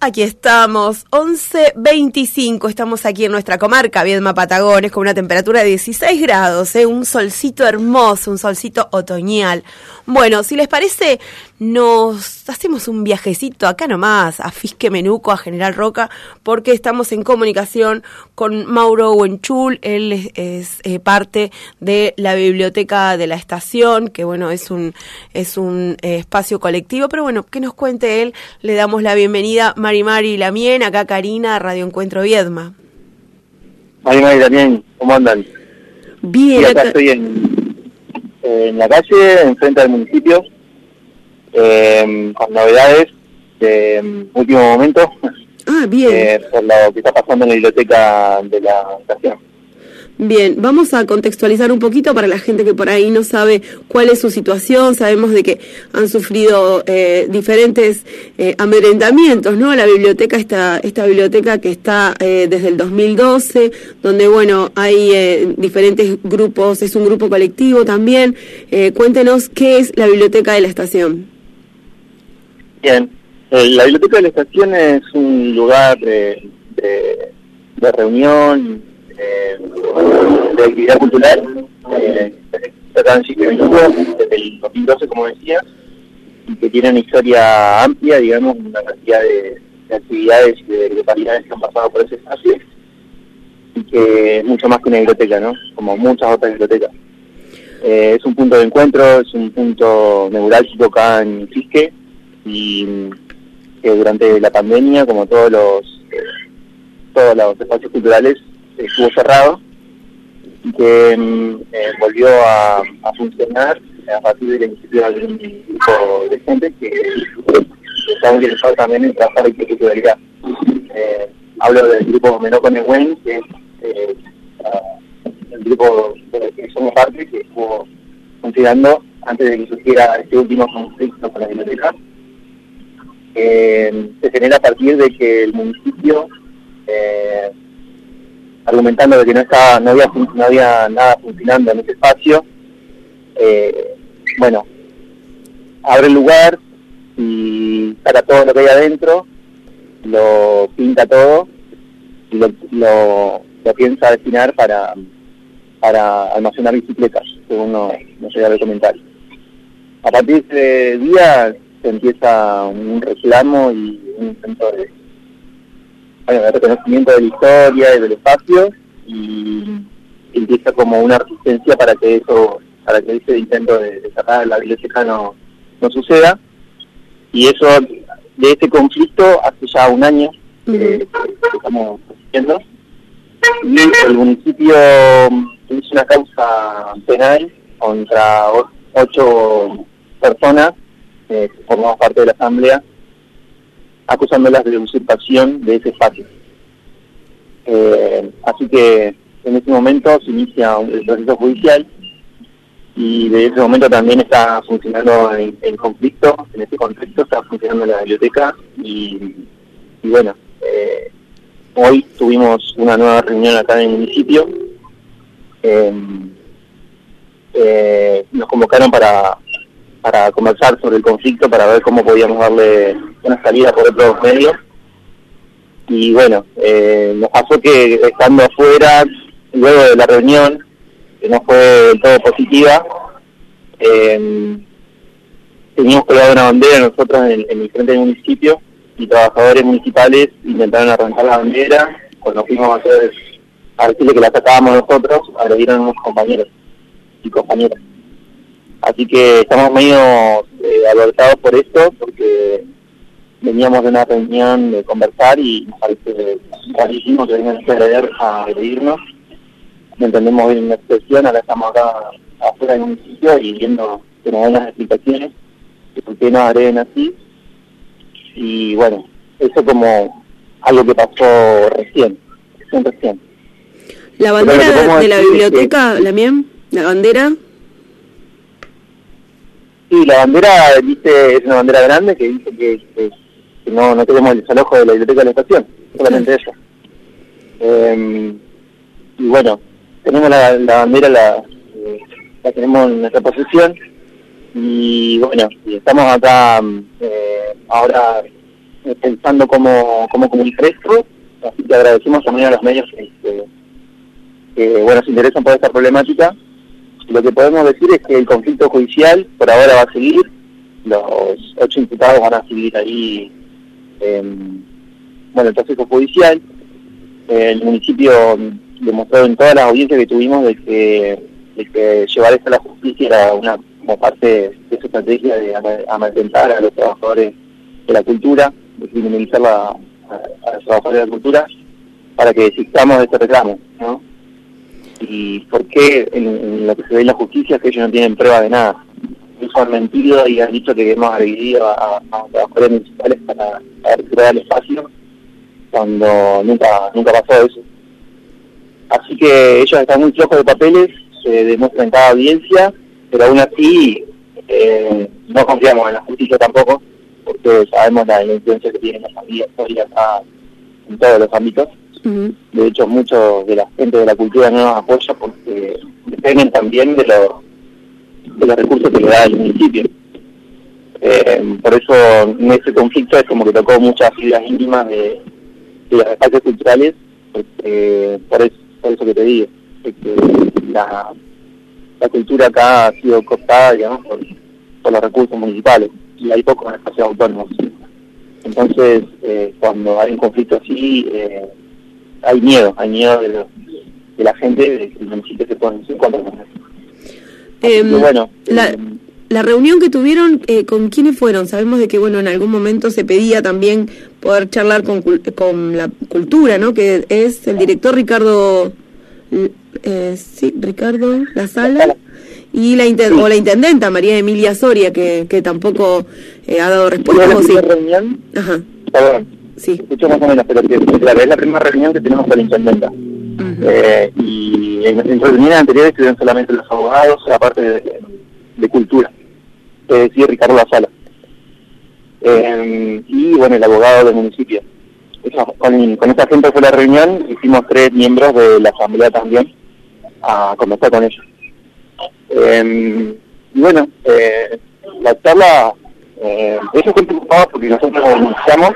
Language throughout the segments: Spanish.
Aquí estamos, 11.25, estamos aquí en nuestra comarca, Viedma Patagones, con una temperatura de 16 grados, ¿eh? un solcito hermoso, un solcito otoñal. Bueno, si les parece, nos hacemos un viajecito acá nomás, a Fisque Menuco, a General Roca, porque estamos en comunicación con Mauro Wenchul, él es, eh, parte de la biblioteca de la estación, que bueno, es un, es un eh, espacio colectivo, pero bueno, que nos cuente él, le damos la bienvenida. Mari Mari Lamien, acá Karina, Radio Encuentro Viedma. Mari Mari Lamien, ¿cómo andan? Bien. acá, estoy en, la calle, enfrente del municipio, eh, con novedades de último momento. Ah, bien. Eh, por lo que está pasando en la biblioteca de la estación. Bien, vamos a contextualizar un poquito para la gente que por ahí no sabe cuál es su situación. Sabemos de que han sufrido eh, diferentes eh, amedrentamientos, ¿no? La biblioteca, esta, esta biblioteca que está eh, desde el 2012, donde, bueno, hay eh, diferentes grupos, es un grupo colectivo también. Eh, cuéntenos qué es la biblioteca de la estación. Bien, eh, la biblioteca de la estación es un lugar de, de, reunión, eh, de actividad cultural, eh, desde el 2012, como decía, y que tiene una historia amplia, digamos, una cantidad de, de actividades y de, de calidades que han pasado por ese espacio, y que mucho más que una biblioteca, ¿no? Como muchas otras bibliotecas. Eh, es un punto de encuentro, es un punto neurálgico acá en Fisque, y que durante la pandemia, como todos los eh, todos los espacios culturales, estuvo cerrado y que eh, volvió a, funcionar a partir de la iniciativa de un grupo de gente que, que está interesado también en trabajar en culturalidad. Eh, hablo del grupo Menoco Nehuen, que es eh, el grupo del que somos parte, que estuvo funcionando antes de que surgiera este último conflicto con la biblioteca. Eh, se genera a partir de que el municipio eh, argumentando de que no estaba no había no había nada funcionando en ese espacio eh, bueno abre el lugar y saca todo lo que hay adentro lo pinta todo y lo, lo, piensa destinar para para almacenar bicicletas según nos, nos llega el comentario. A partir de ese día se empieza un reclamo y un intento de bueno, de reconocimiento de la historia y del espacio y empieza como una resistencia para que eso, para que ese intento de, de cerrar la biblioteca no, no suceda. Y eso, de ese conflicto, hace ya un año que, que estamos haciendo. El municipio hizo una causa penal contra ocho personas formamos parte de la asamblea acusándolas de usurpación de ese espacio. Eh, así que en este momento se inicia el proceso judicial y de ese momento también está funcionando en, conflicto, en este contexto está funcionando la biblioteca y, bueno, eh, hoy tuvimos una nueva reunión acá en el municipio. Eh, eh, nos convocaron para para conversar sobre el conflicto, para ver cómo podíamos darle una salida por otros medios. Y bueno, eh, nos pasó que estando afuera, luego de la reunión, que no fue del todo positiva, eh, teníamos colgado una bandera nosotros en, el frente del municipio y trabajadores municipales intentaron arrancar la bandera, cuando fuimos a hacer a decirle que la sacábamos nosotros, agredieron unos compañeros y compañeras. Así que estamos medio eh, alertados por esto, porque veníamos de una reunión de conversar y nos parece rarísimo que vengan a agredir, a agredirnos. No entendemos bien la expresión, ahora estamos acá afuera del municipio y viendo que nos dan las explicaciones de por qué nos agreden así. Y bueno, eso como algo que pasó recién, recién, recién. ¿La bandera de, de la biblioteca, que, la MIEM? ¿La bandera? Sí, la bandera dice es una bandera grande que dice que, que, que no, no tenemos el desalojo de la biblioteca de la estación, solamente eso. Eh, y bueno, tenemos la, la bandera, la, eh, la tenemos en nuestra posesión y bueno, y estamos acá eh, ahora pensando cómo, cómo comunicar esto, así que agradecemos también a los medios que, que, bueno, se interesan por esta problemática. Lo que podemos decir es que el conflicto judicial por ahora va a seguir, los ocho imputados van a seguir ahí en bueno, el proceso judicial. El municipio demostró en todas las audiencias que tuvimos de que, de que llevar esto a la justicia era una como parte de su estrategia de amatentar a los trabajadores de la cultura, de criminalizar a, los trabajadores de la cultura, para que desistamos de este reclamo, ¿no? Y por qué en, lo que se ve en la justicia es que ellos no tienen prueba de nada. Ellos han mentido y han dicho que hemos agredido a, los trabajadores municipales para, para recuperar el espacio, cuando nunca, nunca pasó eso. Así que ellos están muy flojos de papeles, se demuestra en cada audiencia, pero aún así eh, no confiamos en la justicia tampoco, porque sabemos la influencia que tienen las familias acá en todos los ámbitos. De hecho, muchos de la gente de la cultura no nos apoya porque dependen también de, los de los recursos que le da el municipio. Eh, por eso en este conflicto es como que tocó muchas fibras íntimas de, de los espacios culturales, porque, por, eso, por que te digo, que la, la cultura acá ha sido cortada, digamos, por, los recursos municipales y hay pocos espacios autónomos. Entonces, eh, cuando hay un conflicto así, eh, hay miedo, hay miedo de, de la gente de que el municipio se pone en contra eh, bueno, la, em, la reunión que tuvieron, eh, ¿con quiénes fueron? Sabemos de que, bueno, en algún momento se pedía también poder charlar con, con la cultura, ¿no? Que es el director Ricardo, eh, sí, Ricardo La Sala, y la, o la intendenta María Emilia Soria, que, que tampoco eh, ha dado respuesta. ¿La sí? reunión? Ajá. Sí. Escucho más o menos, pero que, claro, es la primera reunión que tenemos con la intendenta. eh, y en, en reuniones anteriores estuvieron solamente los abogados, aparte de, de cultura eh, sí, Ricardo La Sala. Eh, y bueno, el abogado del municipio. con, con esta gente fue la reunión, hicimos tres miembros de la asamblea también a conversar con ellos. Eh, y bueno, eh, la charla, eh, ellos están preocupados porque nosotros nos denunciamos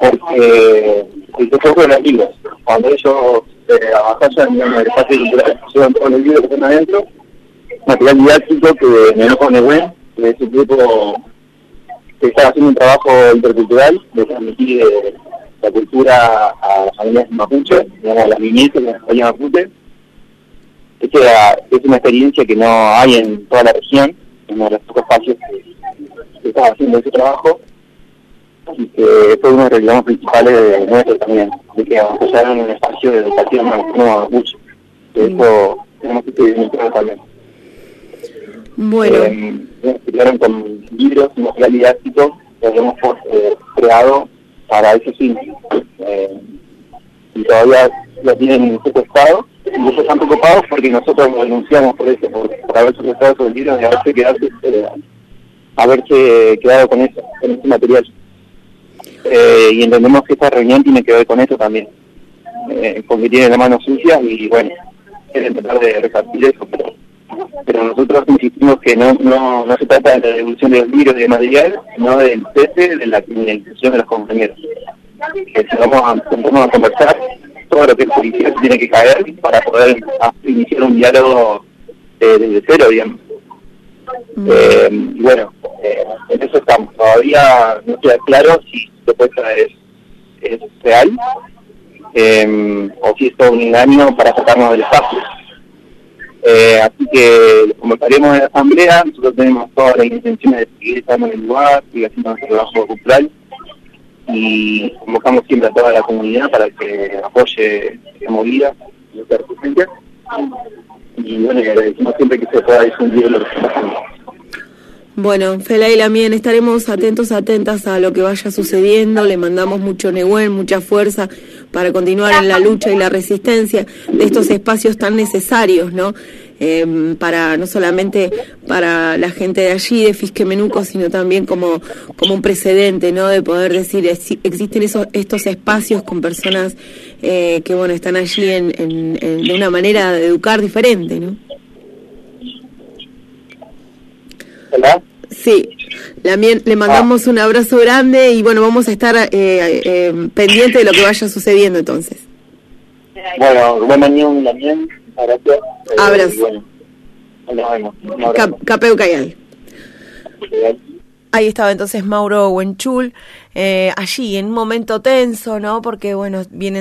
porque el fue de los libros. Cuando ellos eh, avasallan en el espacio cultural, llevan todos los que están adentro, material didáctico que me enojo Nehuen de ese grupo que está haciendo un trabajo intercultural de transmitir eh, la cultura a las familias mapuche, digamos, a las niñeces de las familias mapuche. Esa es una experiencia que no hay en toda la región, en uno de los pocos espacios que, está haciendo ese trabajo y que fue uno de los reclamos principales de nuestro también, de que apoyaron un espacio de educación no mapuche. De eso tenemos que pedir también. Bueno. Eh, estudiaron con libros y material didáctico que habíamos eh, creado para ese fin. Eh, y todavía lo tienen secuestrado y ellos están preocupados porque nosotros nos denunciamos por eso, por, haber secuestrado esos libros y haberse quedado, eh, haberse quedado con eso, con ese material. Eh, y entendemos que esta reunión tiene que ver con eso también, eh, porque tienen la mano sucia y bueno, quieren tratar de resarcir eso, pero pero nosotros insistimos que no, no, no se trata de la devolución de los libros y de material, sino del cese de la criminalización de los compañeros. Que si vamos a, vamos a conversar, todo lo que es policía tiene que caer para poder iniciar un diálogo eh, desde cero, digamos. Mm. Eh, y bueno, eh, en eso estamos. Todavía no queda claro si la propuesta es, es real o si es todo un engaño para sacarnos del espacio. Eh, así que convocaremos en la asamblea, nosotros tenemos todas las intenciones de seguir estando en el lugar, seguir haciendo nuestro trabajo cultural y convocamos siempre a toda la comunidad para que apoye la movida, nuestra resistencia y bueno, le agradecemos siempre que se pueda difundir lo que está pasando. Bueno, Fela y Lamien, estaremos atentos, atentas a lo que vaya sucediendo. Le mandamos mucho Nehuen, mucha fuerza para continuar en la lucha y la resistencia de estos espacios tan necesarios, ¿no? Eh, para no solamente para la gente de allí, de Fisquemenuco, sino también como, como un precedente, ¿no? De poder decir, existen esos, estos espacios con personas eh, que, bueno, están allí en, en, en, de una manera de educar diferente, ¿no? Sí, Lamien, le mandamos un abrazo grande y bueno, vamos a estar eh, eh, pendiente de lo que vaya sucediendo entonces. Bueno, buen mañana, Lamien, gracias. Eh, Abrazo. y bueno, nos vemos. Capeu Cayal. Ahí estaba entonces Mauro Wenchul, eh, allí en un momento tenso, ¿no? Porque bueno, viene